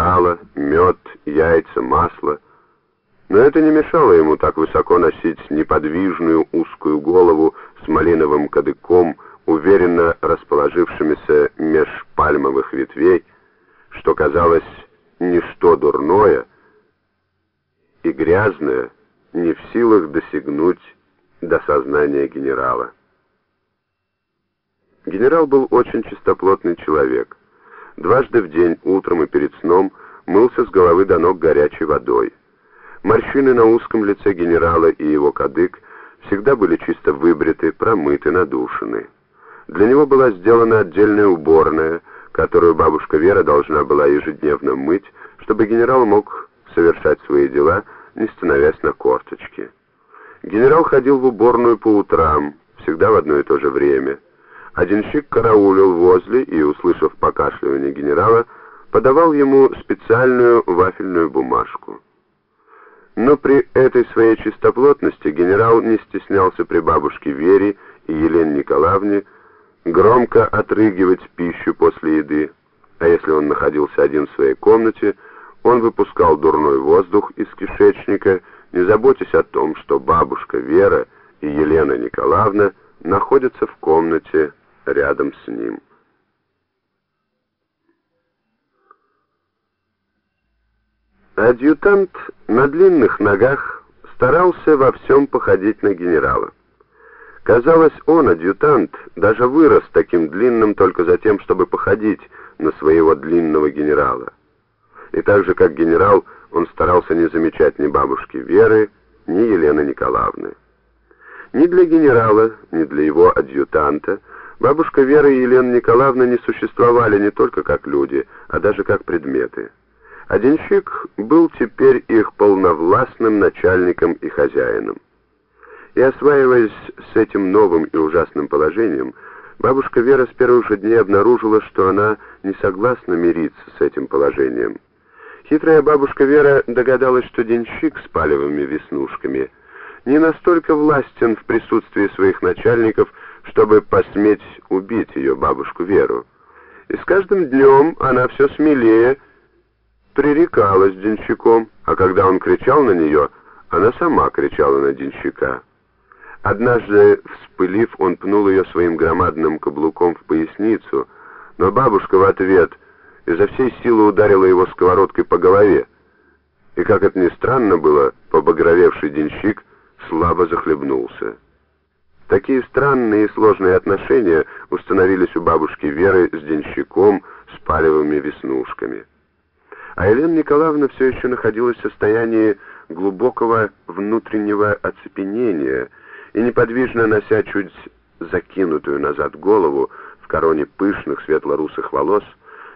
сало, мед, яйца, масло. Но это не мешало ему так высоко носить неподвижную узкую голову с малиновым кадыком, уверенно расположившимися меж пальмовых ветвей, что казалось ничто дурное и грязное не в силах досягнуть до сознания генерала. Генерал был очень чистоплотный человек. Дважды в день, утром и перед сном, мылся с головы до ног горячей водой. Морщины на узком лице генерала и его кадык всегда были чисто выбриты, промыты, надушены. Для него была сделана отдельная уборная, которую бабушка Вера должна была ежедневно мыть, чтобы генерал мог совершать свои дела, не становясь на корточки. Генерал ходил в уборную по утрам, всегда в одно и то же время. Одинщик караулил возле и, услышав покашливание генерала, подавал ему специальную вафельную бумажку. Но при этой своей чистоплотности генерал не стеснялся при бабушке Вере и Елене Николаевне громко отрыгивать пищу после еды, а если он находился один в своей комнате, он выпускал дурной воздух из кишечника, не заботясь о том, что бабушка Вера и Елена Николаевна находятся в комнате рядом с ним. Адъютант на длинных ногах старался во всем походить на генерала. Казалось, он, адъютант, даже вырос таким длинным только за тем, чтобы походить на своего длинного генерала. И так же, как генерал, он старался не замечать ни бабушки Веры, ни Елены Николаевны. Ни для генерала, ни для его адъютанта бабушка Вера и Елена Николаевна не существовали не только как люди, а даже как предметы. Одинщик был теперь их полновластным начальником и хозяином. И осваиваясь с этим новым и ужасным положением, бабушка Вера с первых же дней обнаружила, что она не согласна мириться с этим положением. Хитрая бабушка Вера догадалась, что денщик с палевыми веснушками не настолько властен в присутствии своих начальников, чтобы посметь убить ее бабушку Веру. И с каждым днем она все смелее пререкалась денщиком, а когда он кричал на нее, она сама кричала на денщика. Однажды, вспылив, он пнул ее своим громадным каблуком в поясницу, но бабушка в ответ изо всей силы ударила его сковородкой по голове. И, как это ни странно было, побагровевший денщик слабо захлебнулся. Такие странные и сложные отношения установились у бабушки Веры с денщиком с палевыми веснушками. А Елена Николаевна все еще находилась в состоянии глубокого внутреннего оцепенения и неподвижно нося чуть закинутую назад голову в короне пышных светло-русых волос,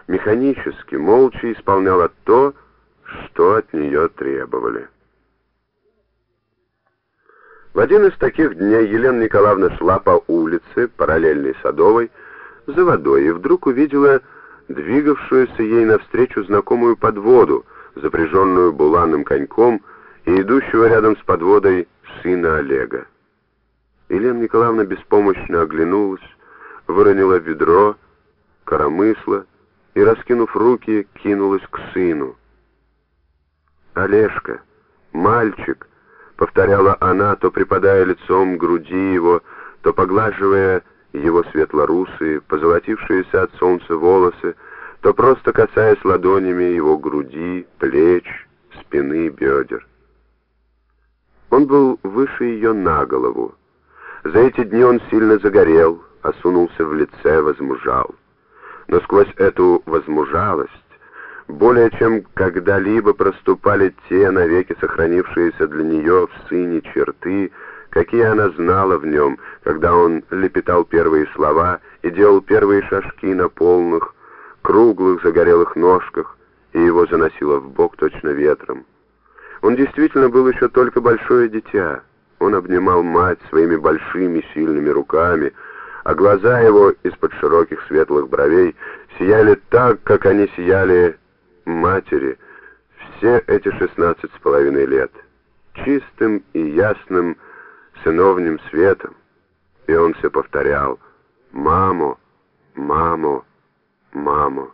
механически, молча исполняла то, что от нее требовали. В один из таких дней Елена Николаевна шла по улице, параллельной Садовой, за водой, и вдруг увидела двигавшуюся ей навстречу знакомую подводу, запряженную буланым коньком, и идущего рядом с подводой сына Олега. Елена Николаевна беспомощно оглянулась, выронила ведро, коромысло и, раскинув руки, кинулась к сыну. «Олежка, мальчик!» — повторяла она, то припадая лицом к груди его, то поглаживая его светлорусые, позолотившиеся от солнца волосы, то просто касаясь ладонями его груди, плеч, спины, бедер. Он был выше ее на голову. За эти дни он сильно загорел, осунулся в лице, возмужал. Но сквозь эту возмужалость более чем когда-либо проступали те навеки сохранившиеся для нее в сыне черты, какие она знала в нем, когда он лепетал первые слова и делал первые шажки на полных, круглых загорелых ножках, и его заносило в бок точно ветром. Он действительно был еще только большое дитя. Он обнимал мать своими большими сильными руками, а глаза его из-под широких светлых бровей сияли так, как они сияли матери все эти шестнадцать с половиной лет, чистым и ясным, сыновним светом, и он все повторял «Маму, маму, маму».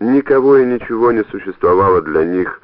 Никого и ничего не существовало для них,